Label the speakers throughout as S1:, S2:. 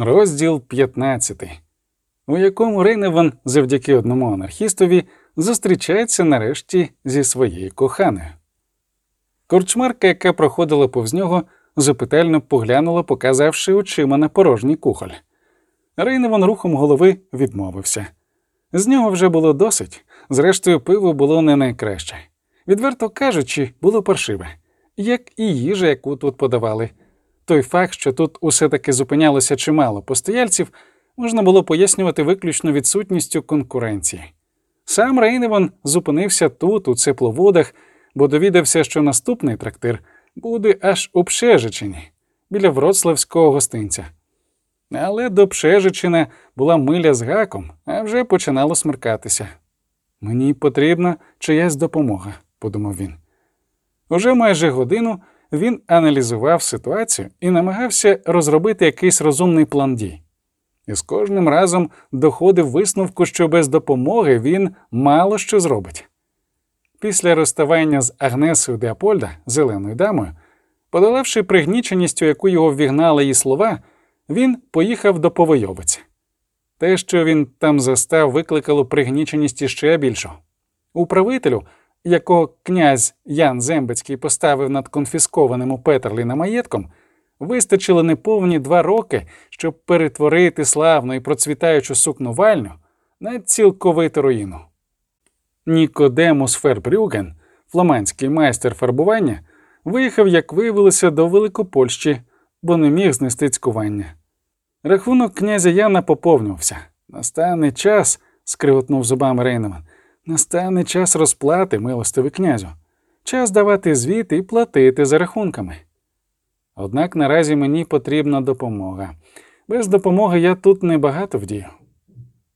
S1: Розділ 15, у якому Рейневан завдяки одному анархістові зустрічається нарешті зі своєю коханою. Корчмарка, яка проходила повз нього, запитально поглянула, показавши очима на порожній кухоль. Рейневан рухом голови відмовився. З нього вже було досить, зрештою, пиво було не найкраще. Відверто кажучи, було паршиве, як і їжа, яку тут подавали. Той факт, що тут усе таки зупинялося чимало постояльців, можна було пояснювати виключно відсутністю конкуренції. Сам Рейневан зупинився тут, у цепловодах, бо довідався, що наступний трактир буде аж у Пшежичині, біля Вроцлавського гостинця. Але до Пшежичина була миля з гаком, а вже починало смеркатися. Мені потрібна чиясь допомога, подумав він. Уже майже годину він аналізував ситуацію і намагався розробити якийсь розумний план дій. І з кожним разом доходив висновку, що без допомоги він мало що зробить. Після розставання з Агнесою Деапольда, зеленою дамою, подолавши пригніченість, у яку його ввігнали її слова, він поїхав до Повойовиці. Те, що він там застав, викликало пригніченість іще більшу. Управителю, якого князь Ян Зембецький поставив над конфіскованим у Петерліна маєтком, вистачило неповні два роки, щоб перетворити славну і процвітаючу сукнувальню на цілковиту руїну. Нікодемус Фербрюген, фламандський майстер фарбування, виїхав, як виявилося, до Великопольщі, бо не міг знести цькування. Рахунок князя Яна поповнювався. Настане час, скриготнув зубами Рейнеман, настане час розплати, милостивий князю, час давати звіт і платити за рахунками. Однак наразі мені потрібна допомога. Без допомоги я тут небагато вдію.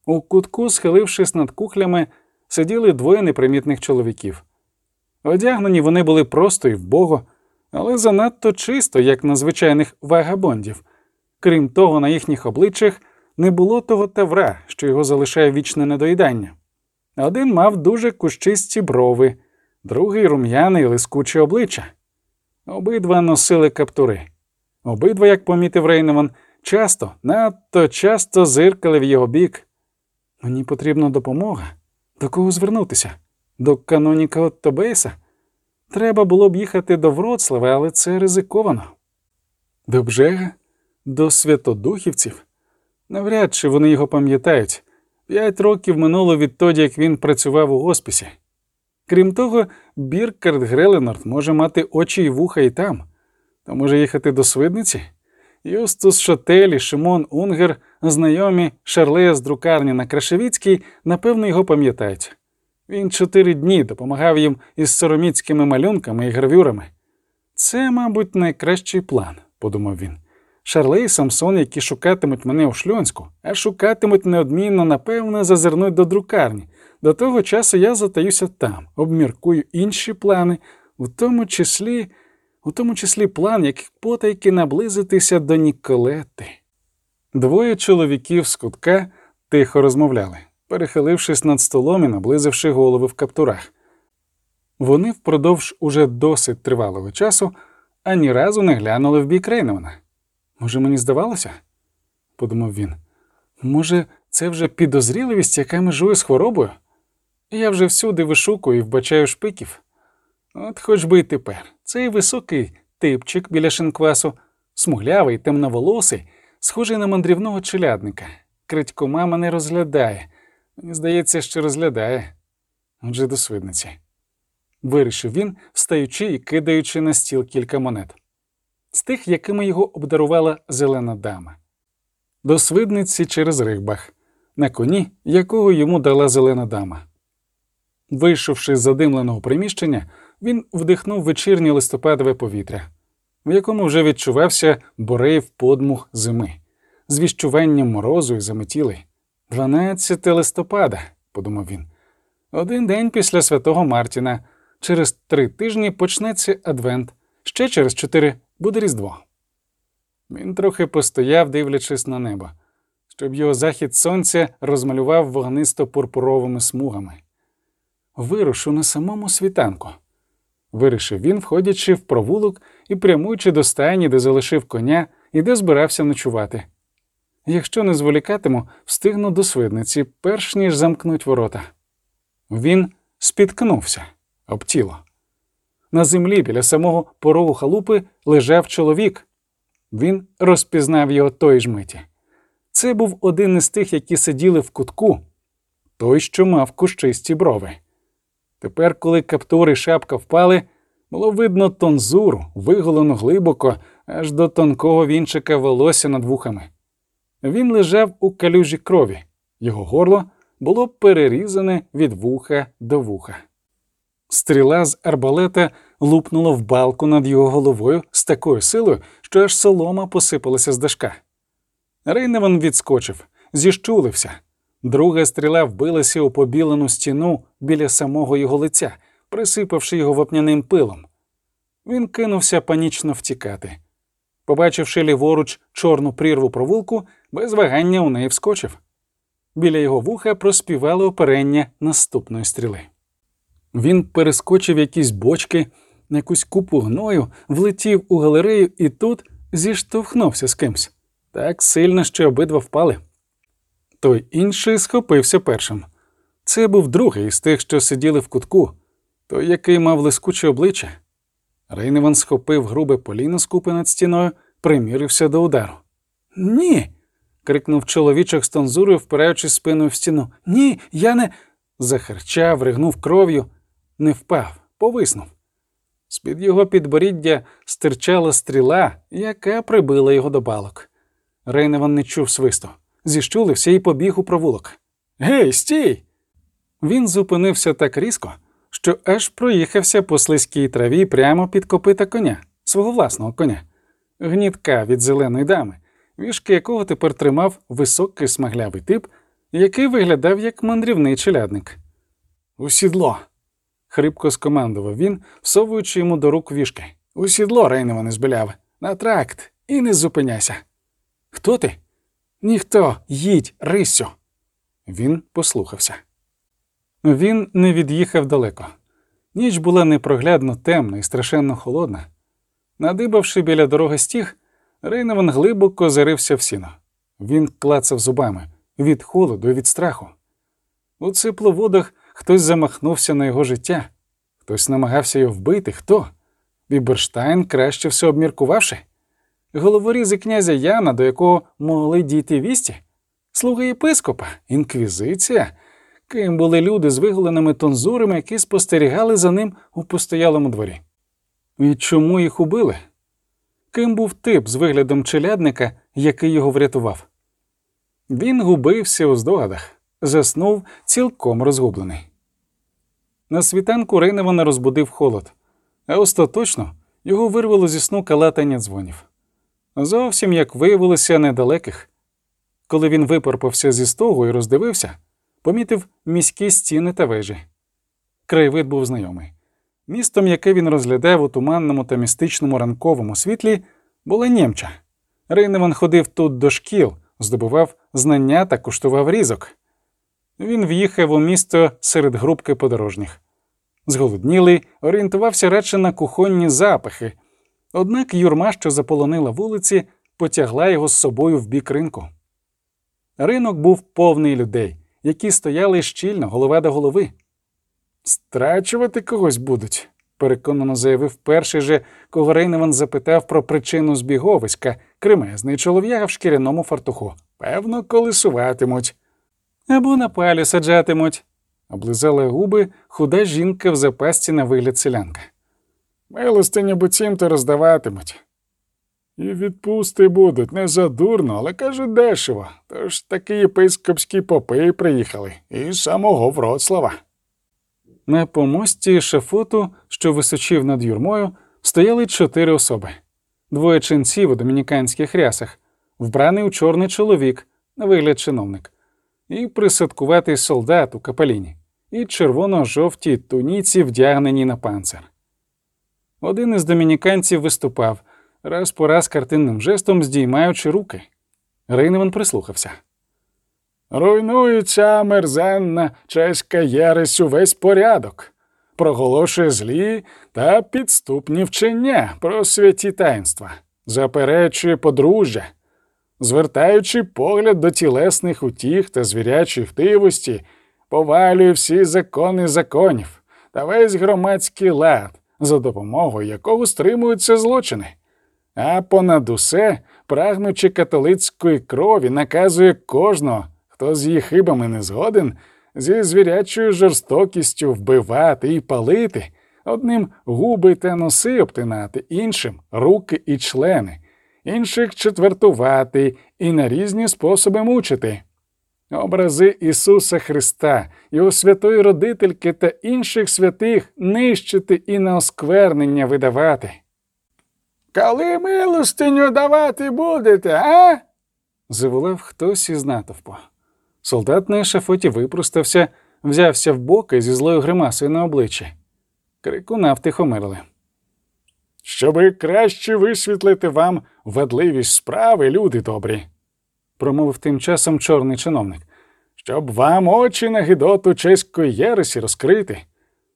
S1: У кутку, схилившись над кухлями, сиділи двоє непримітних чоловіків. Одягнені вони були просто і вбого, але занадто чисто, як на звичайних вагабондів. Крім того, на їхніх обличчях не було того тавра, що його залишає вічне недоїдання. Один мав дуже кущисті брови, другий рум'яне і лискуче обличчя. Обидва носили каптури. Обидва, як помітив Рейневан, часто, надто часто зиркали в його бік. Мені потрібна допомога. До кого звернутися? До каноніка Оттобейса? Треба було б їхати до Вроцлава, але це ризиковано. До Бжега? До святодухівців? Навряд чи вони його пам'ятають. П'ять років минуло відтоді, як він працював у госпісі. Крім того, Біркард Греленорд може мати очі й вуха і там, то може їхати до Свидниці. Юстус Шотелі, Шимон Унгер, знайомі Шарлея з друкарні на Крашевіцькій, напевно, його пам'ятають. Він чотири дні допомагав їм із сороміцькими малюнками і гравюрами. Це, мабуть, найкращий план, подумав він. Шарлей і Самсон, які шукатимуть мене у шльонську, а шукатимуть неодмінно, напевно, зазирнуть до друкарні. До того часу я затаюся там, обміркую інші плани, у тому числі у тому числі план, як потайки наблизитися до Ніколети. Двоє чоловіків з кутка тихо розмовляли, перехилившись над столом і наблизивши голови в каптурах. Вони впродовж уже досить тривалого часу ані разу не глянули в бік Рейневана. Може, мені здавалося? подумав він. Може, це вже підозріливість, яка межує з хворобою? Я вже всюди вишукую і вбачаю шпиків. От хоч би й тепер. Цей високий типчик біля шинквасу, смуглявий, темноволосий, схожий на мандрівного челядника. Крадько мама не розглядає. Мені здається, що розглядає. Отже, до свидниці. Вирішив він, встаючи і кидаючи на стіл кілька монет. З тих, якими його обдарувала зелена дама. До свидниці через ригбах, на коні, якого йому дала зелена дама. Вийшовши з задимленого приміщення, він вдихнув вечірнє листопадове повітря, в якому вже відчувався борейв подмух зими, з віщуванням морозу і заметіли. 12 листопада, подумав він. Один день після святого Мартіна, через три тижні почнеться Адвент, ще через чотири буде Різдво. Він трохи постояв, дивлячись на небо, щоб його захід сонця розмалював вогнисто пурпуровими смугами. Вирушу на самому світанку вирішив він, входячи в провулок і прямуючи до стайні, де залишив коня і де збирався ночувати. якщо не зволікатиму, встигну до свидниці, перш ніж замкнуть ворота. Він спіткнувся об тіло. На землі біля самого порогу халупи лежав чоловік. Він розпізнав його той ж миті. Це був один із тих, які сиділи в кутку, той, що мав кущисті брови. Тепер, коли каптур і шапка впали, було видно тонзуру, виголену глибоко, аж до тонкого вінчика волосся над вухами. Він лежав у калюжі крові, його горло було перерізане від вуха до вуха. Стріла з арбалета лупнула в балку над його головою з такою силою, що аж солома посипалася з дашка. Рейневан відскочив, зіщулився. Друга стріла вбилася у побілену стіну біля самого його лиця, присипавши його вапняним пилом. Він кинувся панічно втікати. Побачивши ліворуч чорну прірву провулку, без вагання у неї вскочив. Біля його вуха проспівало оперення наступної стріли. Він перескочив якісь бочки, якусь купу гною, влетів у галерею і тут зіштовхнувся з кимсь так сильно, що обидва впали. Той інший схопився першим. Це був другий з тих, що сиділи в кутку, той, який мав лискуче обличчя. Рейневан схопив грубе поліно з купи над стіною, примірився до удару. Ні. крикнув чоловічок з тонзурою, впираючись спиною в стіну. Ні, я не. захарчав, ригнув кров'ю, не впав, повиснув. З під його підборіддя стирчала стріла, яка прибила його до балок. Рейневан не чув свисту, зіщулився і побіг у провулок. Гей, стій! Він зупинився так різко, що аж проїхався по слизькій траві прямо під копита коня, свого власного коня, гнітка від зеленої дами, вішки якого тепер тримав високий смаглявий тип, який виглядав як мандрівний челядник. У сідло. Хрипко скомандував він, всовуючи йому до рук вішки. У сідло, Рейнева, не збиляв, на тракт і не зупиняйся. Хто ти? Ніхто, їдь, Рисю. Він послухався. Він не від'їхав далеко. Ніч була непроглядно темна і страшенно холодна. Надибавши біля дороги стіг, Рейневан глибоко зарився в сіно. Він клацав зубами від холоду і від страху. У ципловодах хтось замахнувся на його життя, хтось намагався його вбити. Хто? Біберштайн краще все обміркувавши. Головорізи князя Яна, до якого могли дійти вісті, слуги єпископа, інквізиція, ким були люди з виголеними тонзурами, які спостерігали за ним у постоялому дворі. І чому їх убили? Ким був тип з виглядом челядника, який його врятував? Він губився у здогадах, заснув цілком розгублений. На світанку Рейневана розбудив холод, а остаточно його вирвало зі сну калатання дзвонів. Зовсім як виявилося недалеких. Коли він випорпався зі стогу і роздивився, помітив міські стіни та вежі. Краєвид був знайомий. Містом, яке він розглядав у туманному та містичному ранковому світлі, була німча. Рейневан ходив тут до шкіл, здобував знання та куштував різок. Він в'їхав у місто серед групки подорожніх. Зголоднілий, орієнтувався радше на кухонні запахи, однак юрма, що заполонила вулиці, потягла його з собою в бік ринку. Ринок був повний людей, які стояли щільно, голова до голови. Страчувати когось будуть, переконано заявив перший же, кого Рейневан запитав про причину збіговиська, кремезний чолов'яга в шкіряному фартуху. Певно, колесуватимуть. Або на палі саджатимуть, облизала губи худа жінка в запасті на вигляд селянка. Милостині буцім то роздаватимуть. І відпусти будуть не задурно, але кажуть дешево. Тож такі єпископські попи приїхали із самого Вроцлава. На помості шафоту, що височив над юрмою, стояли чотири особи двоє ченців у домініканських рясах, вбраний у чорний чоловік, на вигляд чиновник, і присадкуватий солдат у капеліні, і червоно-жовті туніці, вдягнені на панцир. Один із домініканців виступав, раз по раз картинним жестом здіймаючи руки. Рейневан прислухався. Руйнується мерзенна чеська єресь увесь порядок, проголошує злі та підступні вчення про святі таїнства, заперечує подружжя,
S2: звертаючи погляд до тілесних утіх та звірячої хтивості, повалює всі закони законів та весь громадський лад, за допомогою якого стримуються злочини. А понад усе, прагнучи католицької крові, наказує кожного, хто з її хибами не згоден, зі звірячою жорстокістю вбивати і палити, одним губи та носи обтинати, іншим руки і члени, інших четвертувати і на різні способи мучити. Образи Ісуса Христа, Його святої родительки та інших святих нищити і на осквернення видавати. Коли милостиню давати будете, а?
S1: заволав хтось із натовпу. Солдат на ешафоті випростався, взявся в боки зі злою гримасою на обличчі. Крикуна втихомирили.
S2: Щоби краще висвітлити вам ведливість справи, люди добрі,
S1: промовив тим часом чорний чиновник.
S2: Щоб вам очі на гидоту чеської єресі розкрити.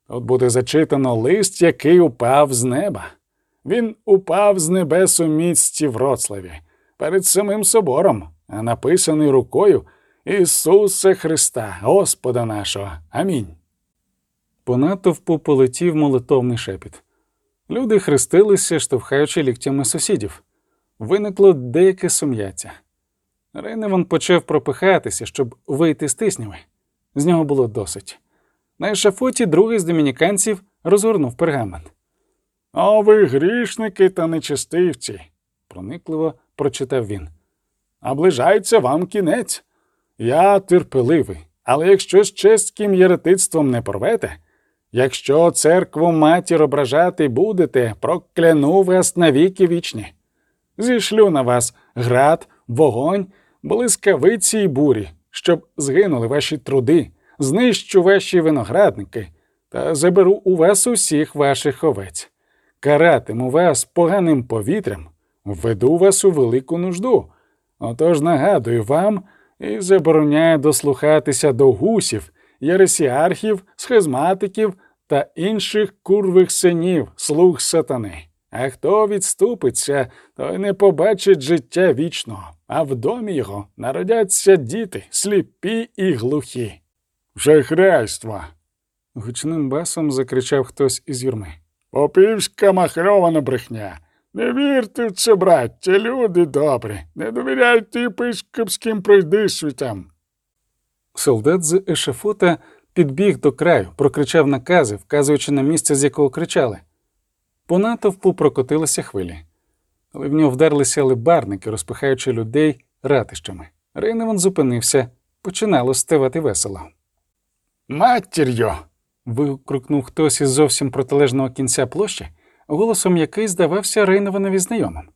S2: Тут буде зачитано лист, який упав з неба. Він упав з небес у місті Вроцлаві перед самим собором, а написаний рукою Ісуса Христа, Господа нашого. Амінь.
S1: По натовпу полетів молитовний шепіт. Люди хрестилися, штовхаючи ліктями сусідів. Виникло деяке сум'яття. Рейневан почав пропихатися, щоб вийти з тисняви. З нього було досить. На ешафоті другий з домініканців розгорнув пергамент.
S2: О, ви грішники та нечистивці,
S1: проникливо прочитав він.
S2: Оближається вам кінець. Я терпеливий, але якщо з чеським єретицтвом не порвете, якщо церкву матір ображати будете, прокляну вас навіки вічні. Зішлю на вас град, вогонь, блискавиці й бурі, щоб згинули ваші труди, знищу ваші виноградники та заберу у вас усіх ваших овець каратиму вас поганим повітрям, введу вас у велику нужду. Отож нагадую вам і забороняю дослухатися до гусів, єресіархів, схизматиків та інших курвих синів, слуг сатани. А хто відступиться, той не побачить життя вічного, а в домі його народяться діти, сліпі і глухі. Жахрайство.
S1: гучним басом закричав хтось із юрми.
S2: Попівська махрована брехня. Не вірте в це, браття, люди добрі, не довіряйте єпископським пройдисвітам.
S1: Солдат з ешафота підбіг до краю, прокричав накази, вказуючи на місце, з якого кричали. По натовпу прокотилися хвилі, але в нього вдерлися либарники, розпихаючи людей ратищами. Рейневан зупинився, починало ставати весело.
S2: Матір'ю
S1: вигукнув хтось із зовсім протилежного кінця площі, голосом який здавався Рейнованові знайомим.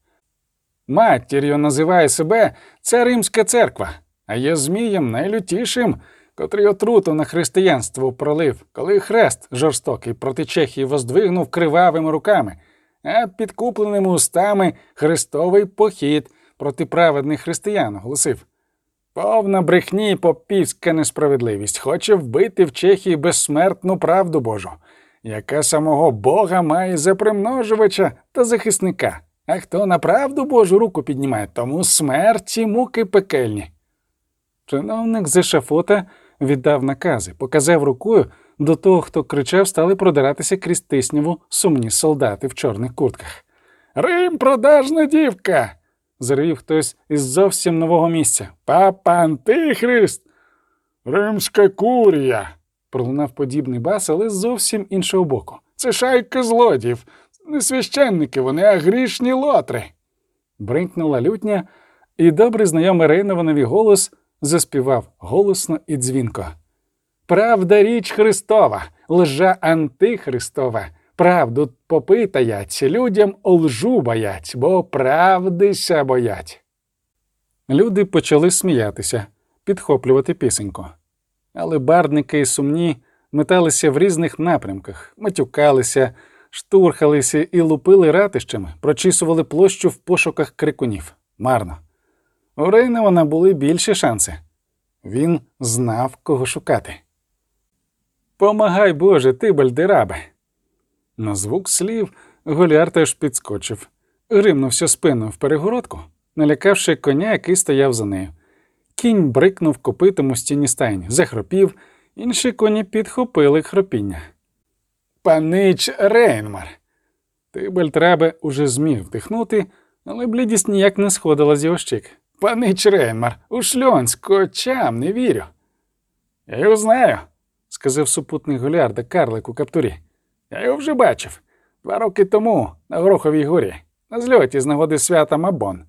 S2: Матір'ю називає себе ця римська церква, а є Змієм найлютішим, котрий отруту на християнство пролив, коли хрест жорстокий проти Чехії воздвигнув кривавими руками, а підкупленими устами хрестовий похід проти праведних християн оголосив. Повна брехні попівська несправедливість хоче вбити в Чехії безсмертну правду Божу, яка самого Бога має за примножувача та захисника. А хто на правду Божу руку піднімає, тому смерті муки пекельні.
S1: Чиновник з ешафота віддав накази, показав рукою до того, хто кричав, стали продиратися крізь тисняву сумні солдати в чорних куртках.
S2: Рим продажна дівка
S1: зарив хтось із зовсім нового місця.
S2: Папа Антихрист, римська курія.
S1: пролунав подібний бас, але з зовсім іншого боку.
S2: Це шайка злодіїв, не священники вони, а грішні лотри.
S1: Бринкнула лютня, і добре знайомий Рейнованові голос заспівав голосно і дзвінко. Правда річ Христова, лжа антихристова. Правду попитаять, людям лжу боять, бо правдися боять. Люди почали сміятися, підхоплювати пісеньку. Але барники і сумні металися в різних напрямках, матюкалися, штурхалися і лупили ратищами, прочісували площу в пошуках крикунів. Марно. У Рейневана були більші шанси. Він знав, кого шукати. Помагай, Боже, ти, бальдерабе. На звук слів Голіар теж підскочив, гримнувся спиною в перегородку, налякавши коня, який стояв за нею. Кінь брикнув копитом у стіні стайні, захропів, інші коні підхопили хропіння.
S2: Панич Рейнмар.
S1: Ти, Бельтрабе, уже зміг вдихнути, але блідість ніяк не сходила з його щік.
S2: Панич Рейнмар, у Шльонськ, очам не вірю. Я його знаю,
S1: сказав супутник Голіарда Карлик у каптурі.
S2: Я його вже бачив два роки тому на Гороховій горі, на зльоті з нагоди свята Мабон,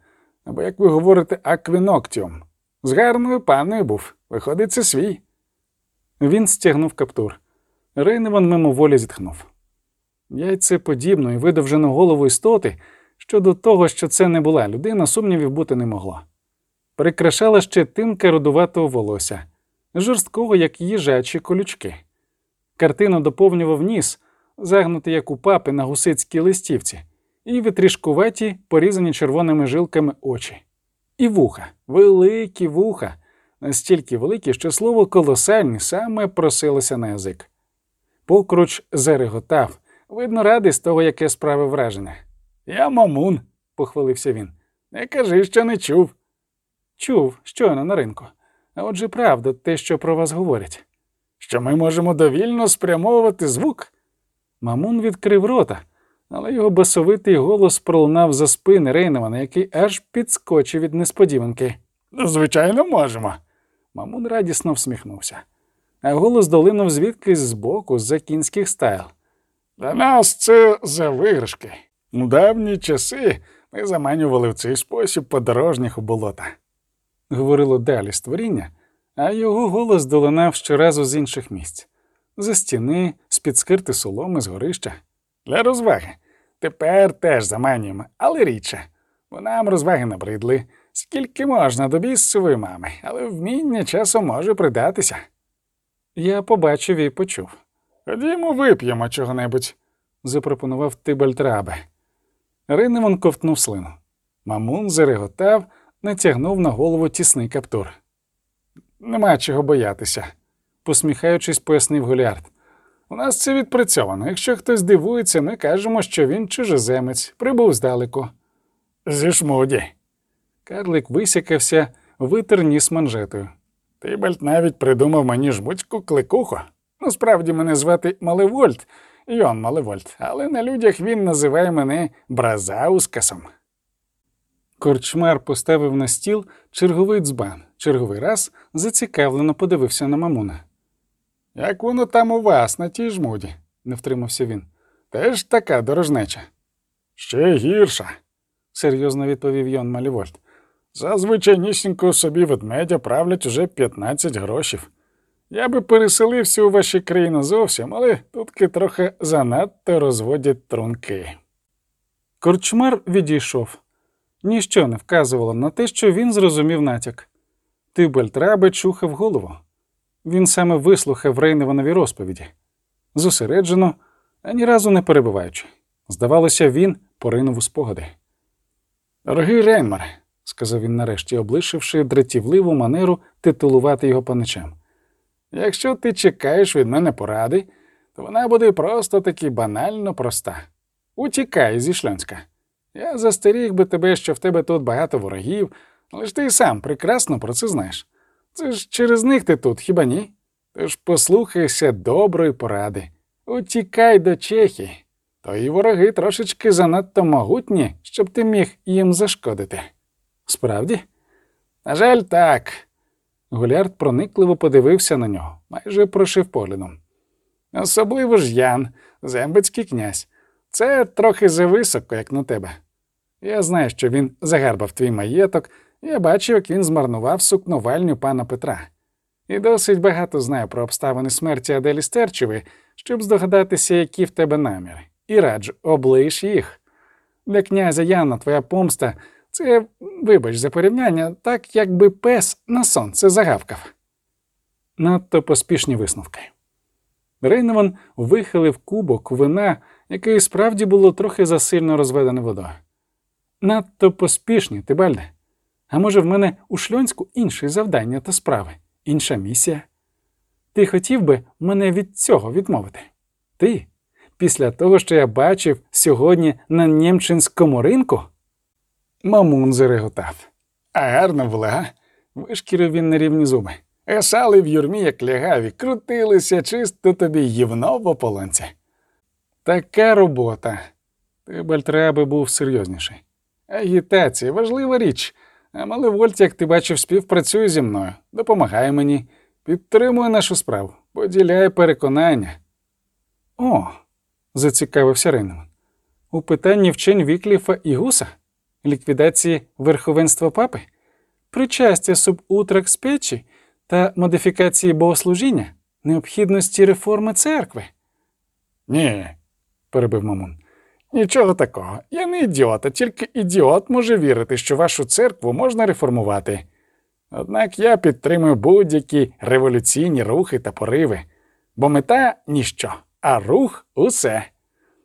S2: або, як ви говорите, Aequinoctium. З гарною паною був, виходить, це свій.
S1: Він стягнув каптур. Рейневан мимоволі зітхнув. Яйцеподібної видовжену голову істоти щодо того, що це не була людина, сумнівів бути не могло. Прикрашала ще тимка рудуватого волосся, жорсткого, як їжачі колючки. Картину доповнював ніс, загнутий, як у папи на гусицькій листівці, і витрішкуваті, порізані червоними жилками очі. І вуха, великі вуха, настільки великі, що слово колосальні саме просилося на язик. Покруч зареготав, видно, радий з того, яке справив враження.
S2: Я Мамун,
S1: похвалився він.
S2: Не кажи, що не чув.
S1: Чув, щойно на ринку. А отже, правда, те, що про вас говорять.
S2: Що ми можемо довільно спрямовувати звук.
S1: Мамун відкрив рота, але його басовитий голос пролунав за спини Рейневана, який аж підскочив від несподіванки.
S2: «Ну, Звичайно, можемо.
S1: Мамун радісно всміхнувся, а голос долинув звідкись збоку, з-за кінських стайл.
S2: Для нас це за виграшки. У давні часи ми заманювали в цей спосіб подорожніх у болота.
S1: Говорило далі створіння, а його голос долинав щоразу з інших місць за стіни, з-під скирти соломи, з горища.
S2: Для розваги. Тепер теж заманюємо, але рідше. Бо нам розваги набридли. Скільки можна до бісової мами, але вміння часом може придатися.
S1: Я побачив і почув.
S2: Ходімо, вип'ємо чого-небудь,
S1: запропонував Тибальтрабе. Риневан ковтнув слину. Мамун зареготав, натягнув на голову тісний каптур.
S2: Нема чого боятися,
S1: посміхаючись, пояснив Голіард.
S2: У нас це відпрацьовано. Якщо хтось дивується, ми кажемо, що він чужеземець, прибув здалеку. Зі Жмуді.
S1: Карлик висякався, витер ніс манжетою.
S2: Тибальт навіть придумав мені жмудську кликуху. Насправді мене звати Малевольт, Йон Малевольт, але на людях він називає мене Бразаускасом.
S1: Корчмар поставив на стіл черговий дзбан, черговий раз зацікавлено подивився на мамуна.
S2: Як воно там у вас, на тій Жмуді,
S1: не втримався він.
S2: Теж така дорожнеча. Ще гірша,
S1: серйозно відповів Йон Малівольт.
S2: Зазвичайнісінько собі ведмедя правлять уже 15 грошів. Я би переселився у ваші країни зовсім, але тутки трохи занадто розводять трунки.
S1: Корчмар відійшов. Ніщо не вказувало на те, що він зрозумів натяк. Тибальтраби чухав голову. Він саме вислухав Рейневанові розповіді, зосереджено, ані разу не перебуваючи. Здавалося, він поринув у спогади.
S2: Дорогий Рейнмаре,
S1: сказав він нарешті, облишивши дратівливу манеру титулувати його паничем.
S2: Якщо ти чекаєш від мене поради, то вона буде просто таки банально проста. Утікай зі Шльонська. Я застеріг би тебе, що в тебе тут багато ворогів, але ж ти і сам прекрасно про це знаєш. Це ж через них ти тут, хіба ні? Тож послухайся доброї поради. Утікай до Чехії. Твої вороги трошечки занадто могутні, щоб ти міг їм зашкодити.
S1: Справді?
S2: На жаль, так.
S1: Гулярд проникливо подивився на нього, майже прошив поглядом.
S2: Особливо ж Ян, зембецький князь. Це трохи зависоко, як на тебе. Я знаю, що він загарбав твій маєток, я бачив, як він змарнував сукновальню пана Петра. І досить багато знаю про обставини смерті Аделі Стерчевої, щоб здогадатися, які в тебе наміри. І раджу, облиш їх. Для князя Яна твоя помста це, вибач за порівняння, так якби пес на сонце загавкав.
S1: Надто поспішні висновки. Рейневан вихилив кубок вина, який справді було трохи засильно розведене водою. Надто поспішні, Тибальде. А може, в мене у шльонську інші завдання та справи, інша місія? Ти хотів би мене від цього відмовити? Ти? Після того, що я бачив сьогодні на Нємчинському ринку? Мамун зареготав.
S2: А гарно була?
S1: Вишкірив він на рівні зуби.
S2: Есали в юрмі, як лягаві, крутилися чисто тобі ївно в ополонці.
S1: Така робота. Тибальт Раабе був серйозніший. Агітація важлива річ. А Малевольт, як ти бачив, співпрацює зі мною, допомагає мені, підтримує нашу справу, поділяє переконання. О, зацікавився Рейневан. У питанні вчень Вікліфа і Гуса, ліквідації верховенства папи, причастя sub utraque specie та модифікації богослужіння, необхідності реформи церкви.
S2: Ні,
S1: перебив Мамун.
S2: нічого такого. Я не ідіот, а тільки ідіот може вірити, що вашу церкву можна реформувати. Однак я підтримую будь-які революційні рухи та пориви, бо мета ніщо, а рух усе.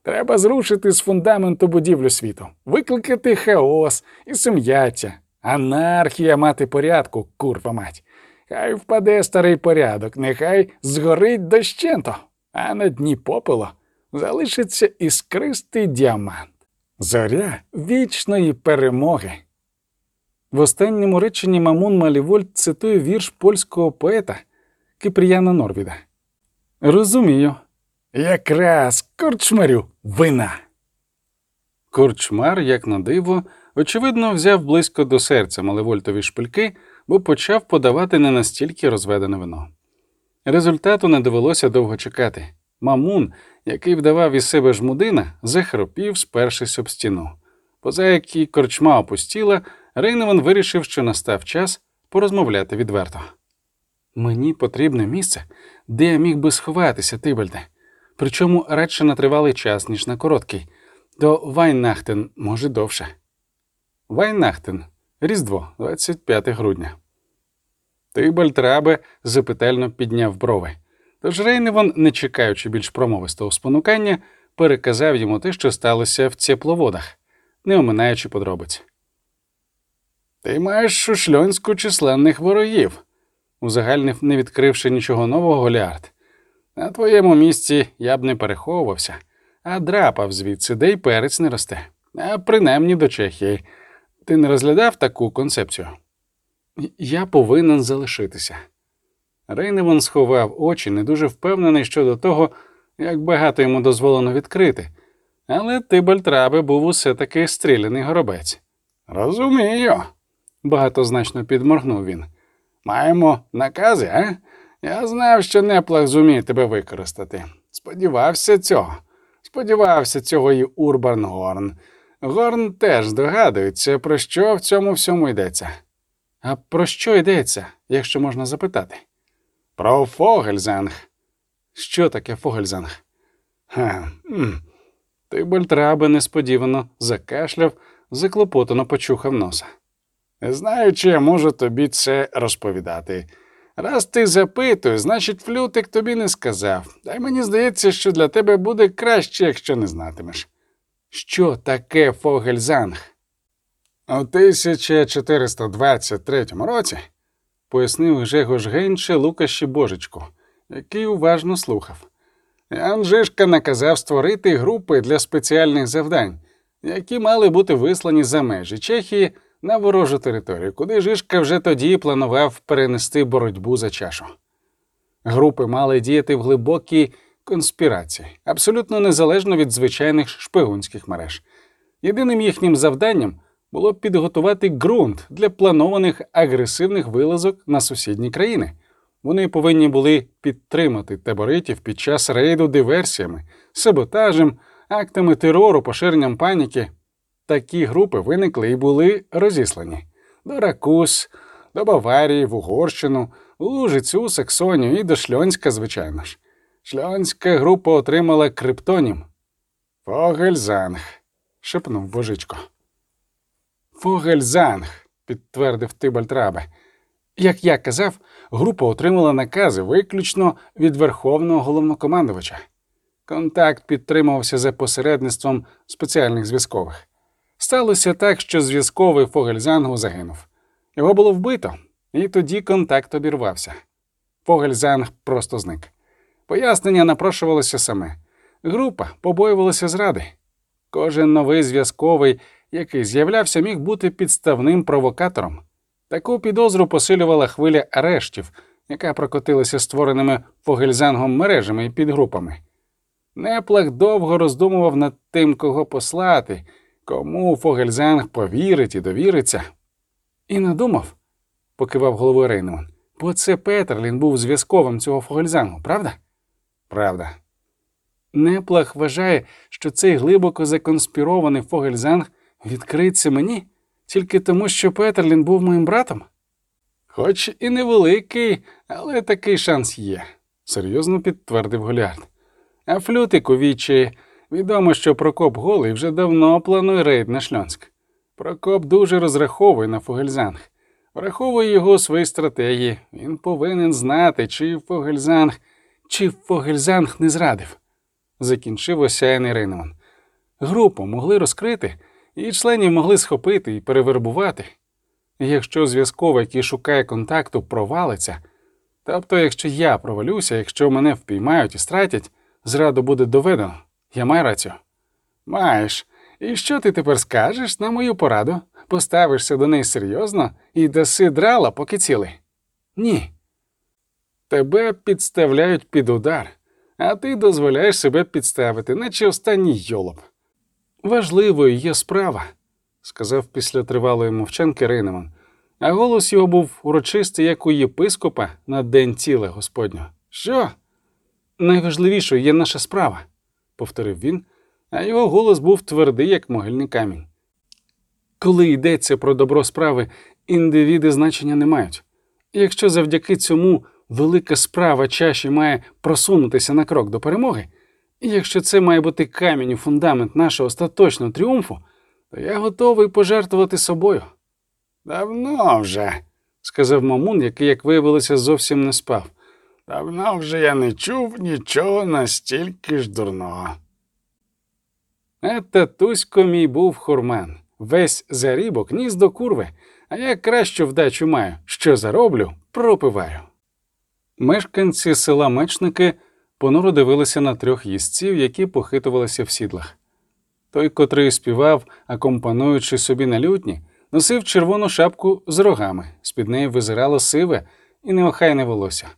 S2: Треба зрушити з фундаменту будівлю світу, викликати хаос і сум'яття, анархія мати порядку, курва мать. Хай впаде старий порядок, нехай згорить дощенто, а на дні попелу залишиться іскристий діамант. Зоря вічної перемоги.
S1: В останньому реченні Мамун Малівольт цитує вірш польського поета Кипріяна Норвіда. Розумію.
S2: Якраз корчмарю вина.
S1: Корчмар, як на диво, очевидно, взяв близько до серця Малевольтові шпильки, бо почав подавати не настільки розведене вино. Результату не довелося довго чекати. Мамун, який вдавав із себе жмудина, захропів, спершись об стіну. Поза якій корчма опустіла, Рейневан вирішив, що настав час порозмовляти відверто. Мені потрібне місце, де я міг би сховатися, Тибальде, причому радше на тривалий час, ніж на короткий. До Weihnachten, може, довше. Weihnachten, Різдво, 25 грудня. Тибальт Рабе запитально підняв брови. Тож Рейневан, не чекаючи більш промовистого спонукання, переказав йому те, що сталося в Цепловодах, не оминаючи подробиць. Ти маєш у Шльонську численних ворогів, узагальнив, не відкривши нічого нового Голіард. На твоєму місці я б не переховувався, а драпав звідси, де й перець не росте, а принаймні до Чехії. Ти не розглядав таку концепцію? Я повинен залишитися. Рейневан сховав очі, не дуже впевнений щодо того, як багато йому дозволено відкрити, але Тибальтрабе був усе таки стріляний горобець.
S2: Розумію.
S1: Багатозначно підморгнув він.
S2: Маємо накази, а? Я знав, що неплах зуміє тебе використати. Сподівався цього. Сподівався цього і Урбан Горн. Теж здогадується, про що в цьому всьому йдеться.
S1: А про що йдеться, якщо можна запитати?
S2: Про Фогельзанг.
S1: Що таке Фогельзанг?
S2: Ха, м.
S1: Тибальтрабе несподівано закашляв, заклопотано почухав носа.
S2: Знаю, чи я можу тобі це розповідати. Раз ти запитуєш, значить, флютик тобі не сказав. Та й мені здається, що для тебе буде краще, якщо не знатимеш.
S1: Що таке Фогельзанг?
S2: У 1423 році
S1: пояснив Жегош Гейнче Лукаші Божечку, який уважно слухав.
S2: Ян Жишка наказав створити групи для спеціальних завдань, які мали бути вислані за межі Чехії на ворожу територію, куди Жишка вже тоді планував перенести боротьбу за чашу.
S1: Групи мали діяти в глибокій конспірації, абсолютно незалежно від звичайних шпигунських мереж. Єдиним їхнім завданням було підготувати ґрунт для планованих агресивних вилазок на сусідні країни. Вони повинні були підтримати таборитів під час рейду диверсіями, саботажем, актами терору, поширенням паніки. Такі групи виникли і були розіслані до Ракус, до Баварії, в Угорщину, у Лужицю, Саксонію і до Шльонська, звичайно ж. Шльонська група отримала криптонім Фогельзанг, шепнув божичко. Фогельзанг, підтвердив Тибальтрабе. Як я казав, група отримала накази виключно від Верховного головнокомандувача. Контакт підтримувався за посередництвом спеціальних зв'язкових. Сталося так, що зв'язковий Фогельзангу загинув. Його було вбито, і тоді контакт обірвався. Фогельзанг просто зник. Пояснення напрошувалося саме. Група побоювалася зради. Кожен новий зв'язковий, який з'являвся, міг бути підставним провокатором. Таку підозру посилювала хвиля арештів, яка прокотилася створеними Фогельзангом мережами і підгрупами. Неплах довго роздумував над тим, кого послати, кому Фогельзанг повірить і довіриться. І надумав, покивав головою Рейнеман, бо це Петерлін був зв'язковим цього Фогельзангу, правда? Правда. Неплах вважає, що цей глибоко законспірований Фогельзанг відкриється мені тільки тому, що Петерлін був моїм братом? Хоч і невеликий, але такий шанс є, серйозно підтвердив Голіард. А флютик у відомо, що Прокоп Голий вже давно планує рейд на Шльонськ. Прокоп дуже розраховує на Фогельзанг. Враховує його у своїй стратегії. Він повинен знати, чи Фогельзанг, чи Фогельзанг не зрадив. Закінчив осяяний Рейнеман. Групу могли розкрити, і членів могли схопити і перевербувати. Якщо зв'язковий, який шукає контакту, провалиться, тобто, якщо я провалюся, якщо мене впіймають і стратять, зраду буде доведено. Я маю рацію. Маєш. І що ти тепер скажеш на мою пораду? Поставишся до неї серйозно і даси драла, поки цілий? Ні. Тебе підставляють під удар, а ти дозволяєш себе підставити, наче останній йолоп. Важливою є справа, сказав після тривалої мовчанки Рейнеман, а голос його був урочистий, як у єпископа на день тіла Господнього. Що? Найважливішою є наша справа, повторив він, а його голос був твердий, як могильний камінь. Коли йдеться про добро справи, індивіди значення не мають. Якщо завдяки цьому велика справа чаші має просунутися на крок до перемоги, і якщо це має бути камінь у фундамент нашого остаточного тріумфу, то я готовий пожертвувати собою. Давно вже, сказав Мамун, який, як виявилося, зовсім не спав. Давно вже я не чув нічого настільки ж дурного. Е, татусько мій був хурман. Весь зарібок ніс до курви, а я кращу вдачу маю. Що зароблю, пропиваю. Мешканці села Мечники понуро дивилися на трьох їстців, які похитувалися в сідлах. Той, котрий співав, акомпануючи собі на лютні, носив червону шапку з рогами, з-під неї визирало сиве і неохайне волосся.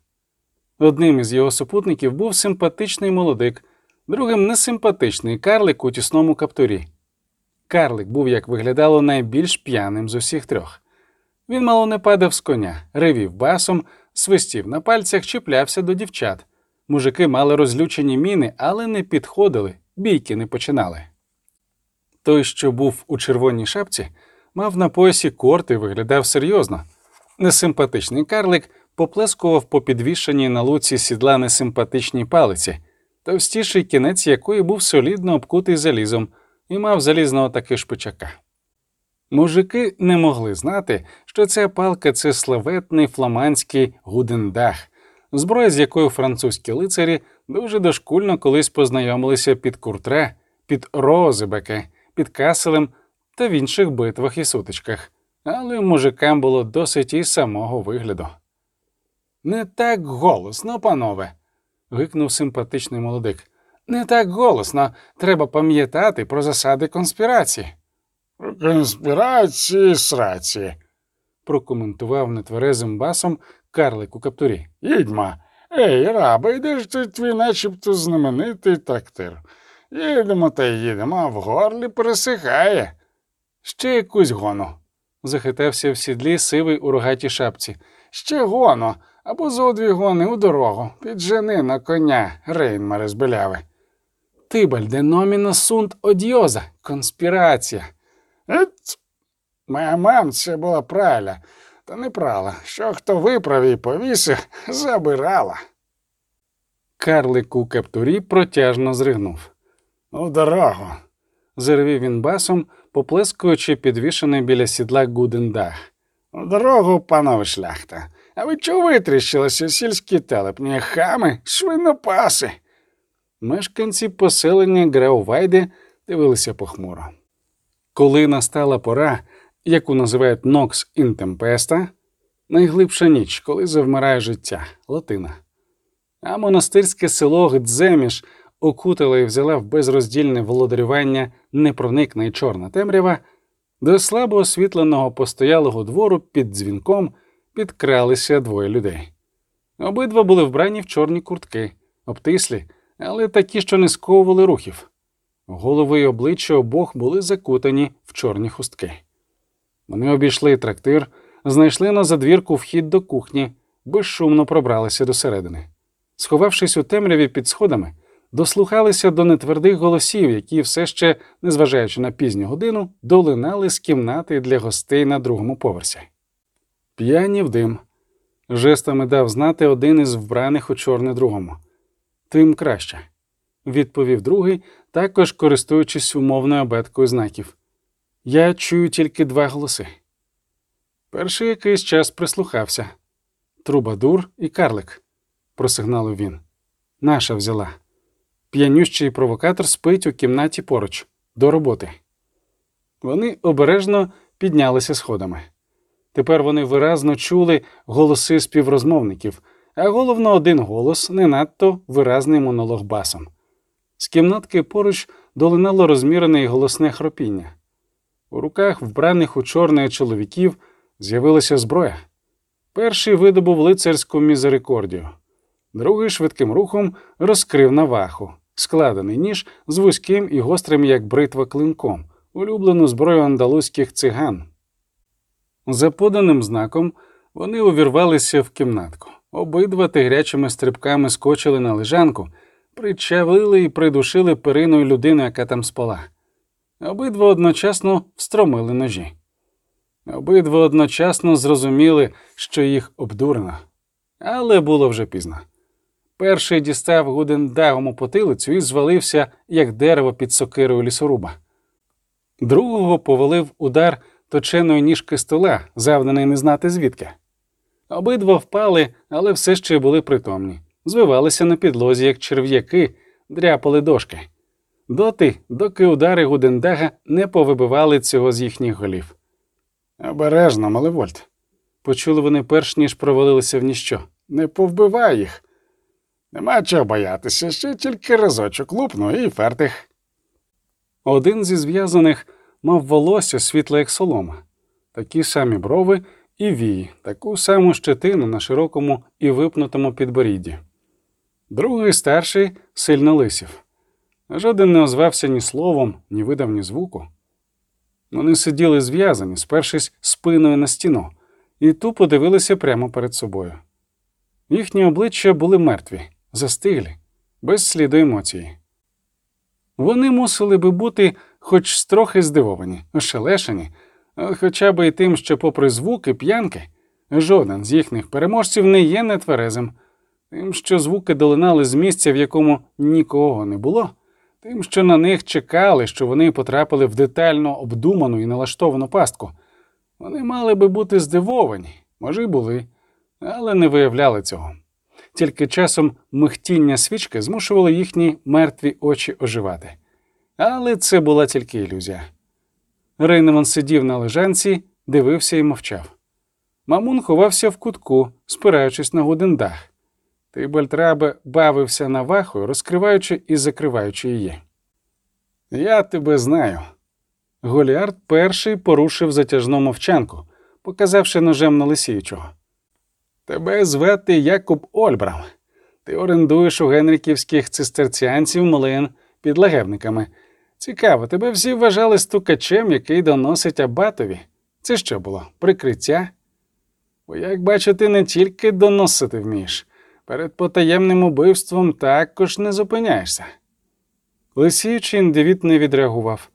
S1: Одним із його супутників був симпатичний молодик, другим несимпатичний карлик у тісному каптурі. Карлик був, як виглядало, найбільш п'яним з усіх трьох. Він мало не падав з коня, ревів басом, свистів на пальцях, чіплявся до дівчат. Мужики мали розлючені міни, але не підходили, бійки не починали. Той, що був у червоній шапці, мав на поясі корт і виглядав серйозно. Несимпатичний карлик поплескував по підвішеній на луці сідла несимпатичній палиці, товстіший кінець якої був солідно обкутий залізом і мав залізного таки шпичака. Мужики не могли знати, що ця палка це славетний фламандський гудендах, зброя, з якою французькі лицарі дуже дошкульно колись познайомилися під Куртре, під Розебеке, під Каселем та в інших битвах і сутичках, але мужикам було досить і самого вигляду. Не так голосно, панове. гикнув симпатичний молодик. Не так голосно. Треба пам'ятати про засади конспірації.
S2: Конспірації сраці,
S1: прокоментував нетверезим басом карлик у каптурі.
S2: Їдьма. Ей, раби, де ж ти твій начебто знаменитий трактир? Їдемо та їдемо, а в горлі пересихає.
S1: Ще якусь гону. захитався в сідлі сивий у рогатій шапці.
S2: Ще гоно, або зо дві гони у дорогу. Піджени на коня, рейнмари з беляви.
S1: Тибальде номіно сунт одіоза, конспірація.
S2: Ет, моя мам це була праля, та не прала. Що хто виправ і повісив, забирала.
S1: Карлик у каптурі протяжно зригнув.
S2: У дорогу.
S1: Заревів він басом, поплескуючи підвішений біля сідла Гудендах.
S2: У дорогу, панове шляхта. А ви чого витріщилися сільські телепні хами, свинопаси?
S1: Мешканці поселення Граувайди дивилися похмуро. Коли настала пора, яку називають Нокс Інтемпеста, найглибша ніч, коли завмирає життя, латина. А монастирське село Гдземіш окутала і взяла в безроздільне володарювання непроникна й чорна темрява, До слабо освітленого постоялого двору під дзвінком підкралися двоє людей. Обидва були вбрані в чорні куртки, обтислі, але такі, що не сковували рухів. Голови й обличчя обох були закутані в чорні хустки. Вони обійшли трактир, знайшли на задвірку вхід до кухні, безшумно пробралися досередини. Сховавшись у темряві під сходами, дослухалися до нетвердих голосів, які все ще, незважаючи на пізню годину, долинали з кімнати для гостей на другому поверсі. П'яні в дим. Жестами дав знати один із вбраних у чорне другому. Тим краще, відповів другий, також користуючись умовною абеткою знаків. Я чую тільки два голоси. Перший якийсь час прислухався Трубадур і карлик, просигналив він. Наша взяла. П'янющий провокатор спить у кімнаті поруч, до роботи. Вони обережно піднялися сходами. Тепер вони виразно чули голоси співрозмовників, а головно один голос не надто виразний монолог басом. З кімнатки поруч долинало розмірене і голосне хропіння. У руках, вбраних у чорне чоловіків, з'явилася зброя. Перший видобув лицарську мізерикордію, другий швидким рухом розкрив наваху, складений ніж з вузьким і гострим, як бритва клинком, улюблену зброю андалузьких циган. За поданим знаком вони увірвалися в кімнатку. Обидва тигрячими стрибками скочили на лежанку, причавили і придушили периною людину, яка там спала. Обидва одночасно встромили ножі. Обидва одночасно зрозуміли, що їх обдурено. Але було вже пізно. Перший дістав Гудендагом у потилицю і звалився, як дерево під сокирою лісоруба. Другого повалив удар точеної ніжки стола, завданий не знати звідки. Обидва впали, але все ще були притомні, звивалися на підлозі, як черв'яки, дряпали дошки. Доти, доки удари Гудендага не повибивали цього з їхніх голів. Обережно, Малевольт. Почули вони перш ніж провалилися в ніщо. Не повбивай їх. Нема чого боятися, ще тільки разочок лупну і фертих. Один зі зв'язаних мав волосся світле, як солома, такі самі брови і вії, таку саму щетину на широкому і випнутому підборідді. Другий старший сильно лисів. Жоден не озвався ні словом, ні видав ні звуку. Вони сиділи зв'язані, спершись спиною на стіну, і тупо дивилися прямо перед собою. Їхні обличчя були мертві, застиглі, без сліду емоції. Вони мусили би бути хоч трохи здивовані, ошелешені, хоча б і тим, що, попри звуки п'янки, жоден з їхніх переможців не є нетверезим, тим, що звуки долинали з місця, в якому нікого не було, тим, що на них чекали, що вони потрапили в детально обдуману і налаштовану пастку. Вони мали би бути здивовані, може, й були, але не виявляли цього. Тільки часом михтіння свічки змушувало їхні мертві очі оживати. Але це була тільки ілюзія. Рейнеман сидів на лежанці, дивився і мовчав. Мамун ховався в кутку, спираючись на гудендах. Тибальтрабе бавився навахою, розкриваючи і закриваючи її. Я тебе знаю. Голіард перший порушив затяжну мовчанку, показавши ножем на лисіючого. Тебе звати Якуб Ольбрам. Ти орендуєш у генріківських цистерціанців млин під лагерниками. Цікаво, тебе всі вважали стукачем, який доносить абатові. Це що було? Прикриття? Бо, як бачу, ти не тільки доносити вмієш, перед потаємним убивством також не зупиняєшся. Лисіючий індивід не відреагував.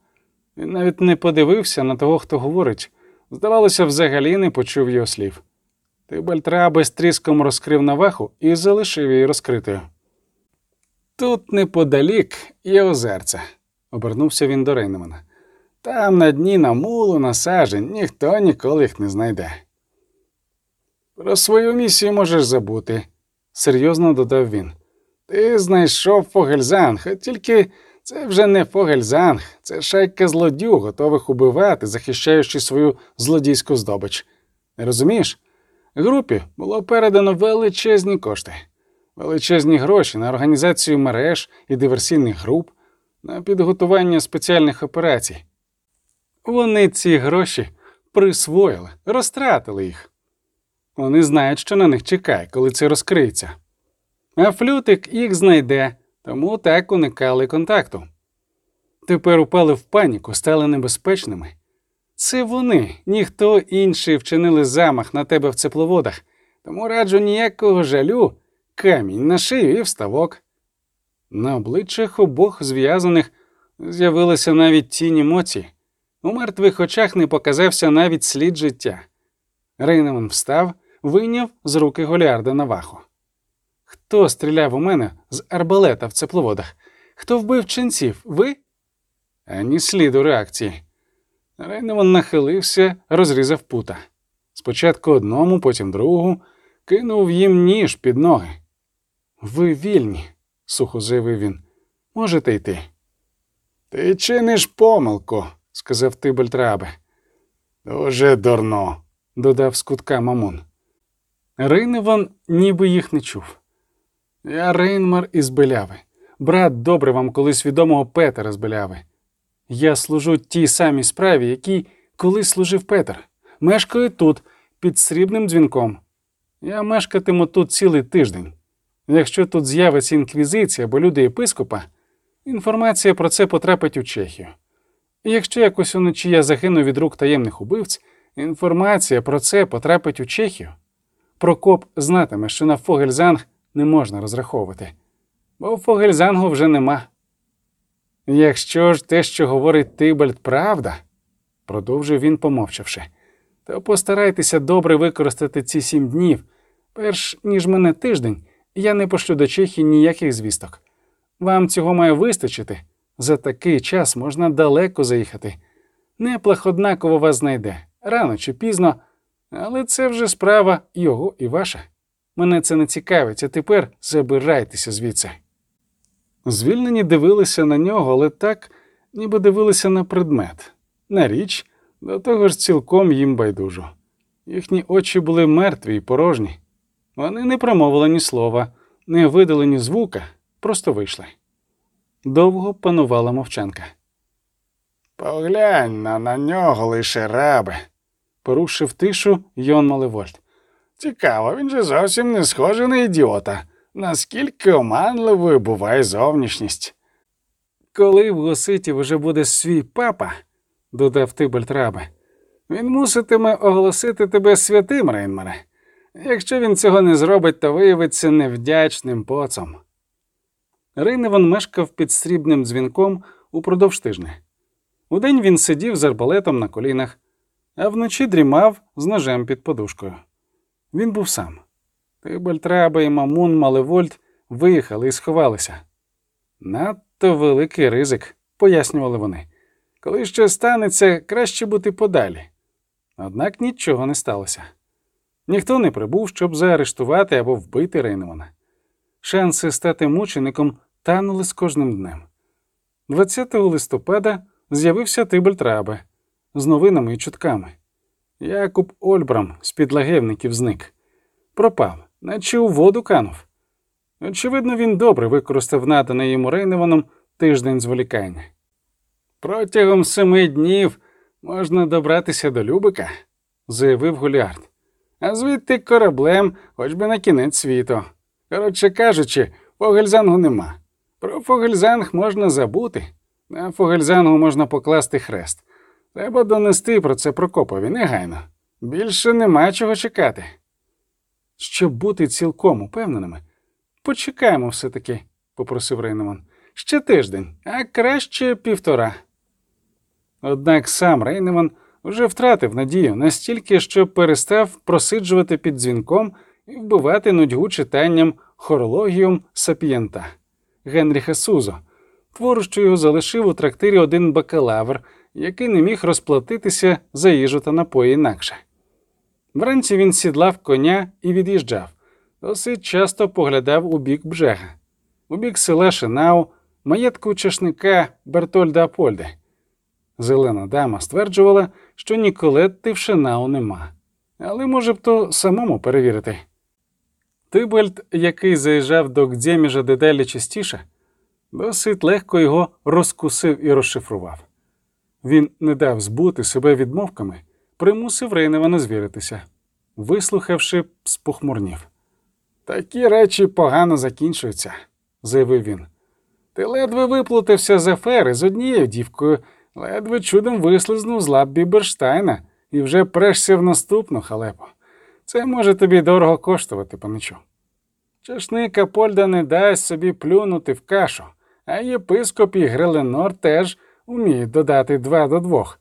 S1: Він навіть не подивився на того, хто говорить. Здавалося, взагалі не почув його слів. Тибальтра без тріском розкрив наваху і залишив її розкритою. Тут неподалік є озерце, обернувся він до Рейнемана. Там на дні на мулу, на сажень, ніхто ніколи їх не знайде. Про свою місію можеш забути, серйозно додав він. Ти знайшов Фогельзанг, а тільки це вже не Фогельзанг, це шайка злодю, готових убивати, захищаючи свою злодійську здобич. Не розумієш? Групі було передано величезні кошти, величезні гроші на організацію мереж і диверсійних груп, на підготування спеціальних операцій. Вони ці гроші присвоїли, розтратили їх. Вони знають, що на них чекає, коли це розкриється. А флютик їх знайде, тому так уникали контакту. Тепер упали в паніку, стали небезпечними. Це вони, ніхто інший вчинили замах на тебе в цепловодах, тому раджу ніякого жалю, камінь на шию і вставок. На обличчях обох зв'язаних з'явилися навіть тінь емоцій. У мертвих очах не показався навіть слід життя. Рейнеман встав, вийняв з руки Голіарда Навахо. Хто стріляв у мене з арбалета в цепловодах? Хто вбив ченців? Ви? Ані сліду реакції. Рейнеман нахилився, розрізав пута. Спочатку одному, потім другому, кинув їм ніж під ноги. Ви вільні, сухо заявив він. Можете йти.
S2: Ти чиниш помилку,
S1: сказав Тибальт Рабе.
S2: Дуже дурно.
S1: додав з кутка Мамон. Рейневан ніби їх не чув. Я Рейнмар із Беляви. Брат добре вам колись відомого Петера з Беляви. Я служу тій самій справі, якій колись служив Петер. Мешкаю тут, під срібним дзвінком. Я мешкатиму тут цілий тиждень. Якщо тут з'явиться інквізиція або люди єпископа, інформація про це потрапить у Чехію. І якщо якось уночі я загину від рук таємних убивць, інформація про це потрапить у Чехію. Прокоп знатиме, що на Фогельзанг не можна розраховувати, бо Фогельзангу вже нема. Якщо ж те, що говорить Тибальд, правда, продовжив він, помовчавши, то постарайтеся добре використати ці сім днів, перш ніж мене тиждень, я не пошлю до Чехії ніяких звісток. Вам цього має вистачити. За такий час можна далеко заїхати. Неплах однаково вас знайде, рано чи пізно, але це вже справа його і ваша. Мене це не цікавить, а тепер забирайтеся звідси. Звільнені дивилися на нього, але так, ніби дивилися на предмет, на річ, до того ж цілком їм байдужо. Їхні очі були мертві й порожні. Вони не промовили ні слова, не видали ні звука, просто вийшли. Довго панувала мовчанка.
S2: Поглянь на нього лише рабе.
S1: Порушив тишу Йон Малевольт.
S2: Цікаво, він же зовсім не схожий на ідіота. Наскільки оманливою буває зовнішність.
S1: Коли в гуситів уже буде свій папа, додав Тибальт Рабе, він муситиме оголосити тебе святим, Рейнмаре. Якщо він цього не зробить, то виявиться невдячним поцом. Рейневан мешкав під срібним дзвінком упродовж тижня. Удень він сидів з арбалетом на колінах, а вночі дрімав з ножем під подушкою. Він був сам. Тибальтраба і Мамун Малевольт виїхали і сховалися. Надто великий ризик, пояснювали вони. Коли ще станеться, краще бути подалі. Однак нічого не сталося. Ніхто не прибув, щоб заарештувати або вбити Рейнемана. Шанси стати мучеником танули з кожним днем. 20 листопада з'явився Тибальт Рабе з новинами і чутками. Якуб Ольбрам з під лагевників зник. Пропав, наче у воду канув. Очевидно, він добре використав наданий йому Рейневаном тиждень зволікання. Протягом семи днів можна добратися до Любика, заявив Гуліард. А звідти кораблем, хоч би на кінець світу. Коротше кажучи, Фогельзангу нема. Про Фогельзанг можна забути. На Фогельзангу можна покласти хрест. Треба донести про це Прокопові негайно. Більше нема чого чекати. Щоб бути цілком упевненими, почекаємо все-таки, попросив Рейнеман. Ще тиждень, а краще півтора. Однак сам Рейнеман вже втратив надію настільки, що перестав просиджувати під дзвінком і вбивати нудьгу читанням хорологіум сапієнта Генріха Сузо, твору, що його залишив у трактирі один бакалавр, який не міг розплатитися за їжу та напої інакше. Вранці він сідлав коня і від'їжджав, досить часто поглядав у бік бжега, у бік села Шинау, маєтку чашника Бертольда Апольде. Зелена дама стверджувала, що Ніколетти в Шинау нема, але може б то самому перевірити. Тибальд, який заїжджав до Гдєміжа дедалі частіше, досить легко його розкусив і розшифрував. Він не дав збути себе відмовками, примусив Рейневана звіритися. Вислухавши, спохмурнів.
S2: Такі речі погано закінчуються,
S1: заявив він.
S2: Ти ледве виплутався з афери з однією дівкою, ледве чудом вислизнув з лап Біберштайна і вже прешся в наступну халепу. Це може тобі дорого коштувати, паничу. Чашник Апольда не дасть собі плюнути в кашу, а єпископ і Греленор теж уміють додати два до двох.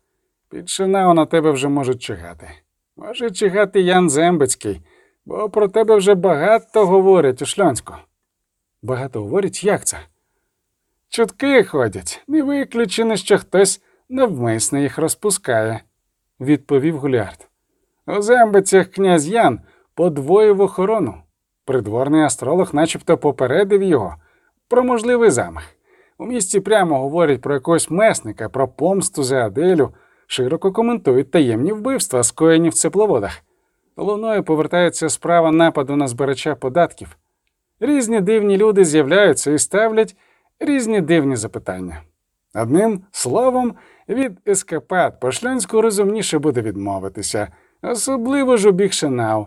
S2: Під Шинау на тебе вже можуть чигати. Може чигати Ян Зембецький, бо про тебе вже багато говорять у Шльонську.
S1: Багато говорять, як це?
S2: Чутки ходять, не виключено, що хтось навмисно їх розпускає,
S1: відповів Гуліард.
S2: У зембицях князь Ян подвоїв охорону. Придворний астролог начебто попередив його про можливий замах. У місті прямо говорять про якогось месника, про помсту за Аделю, широко коментують таємні вбивства, скоєні в цепловодах. Луною повертається справа нападу на збирача податків. Різні дивні люди з'являються і ставлять різні дивні запитання. Одним словом, від ескапад по шльонську розумніше буде відмовитися, особливо ж у бік Шенау.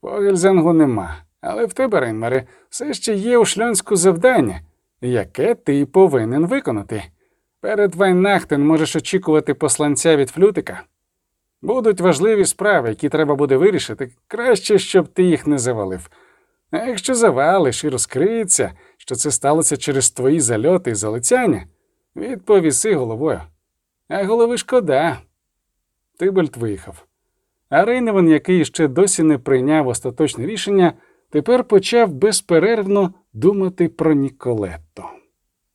S2: Погельзангу нема, але в тебе, Рейнмаре, все ще є у шльонську завдання, яке ти повинен виконати. Перед Weihnachten можеш очікувати посланця від Флютика. Будуть важливі справи, які треба буде вирішити, краще, щоб ти їх не завалив. А якщо завалиш і розкриється, що це сталося через твої зальоти і залицяння, відповіси головою. А голови шкода. Тибальт виїхав. А Рейневан, який ще досі не прийняв остаточне рішення, тепер почав безперервно думати про Ніколетто.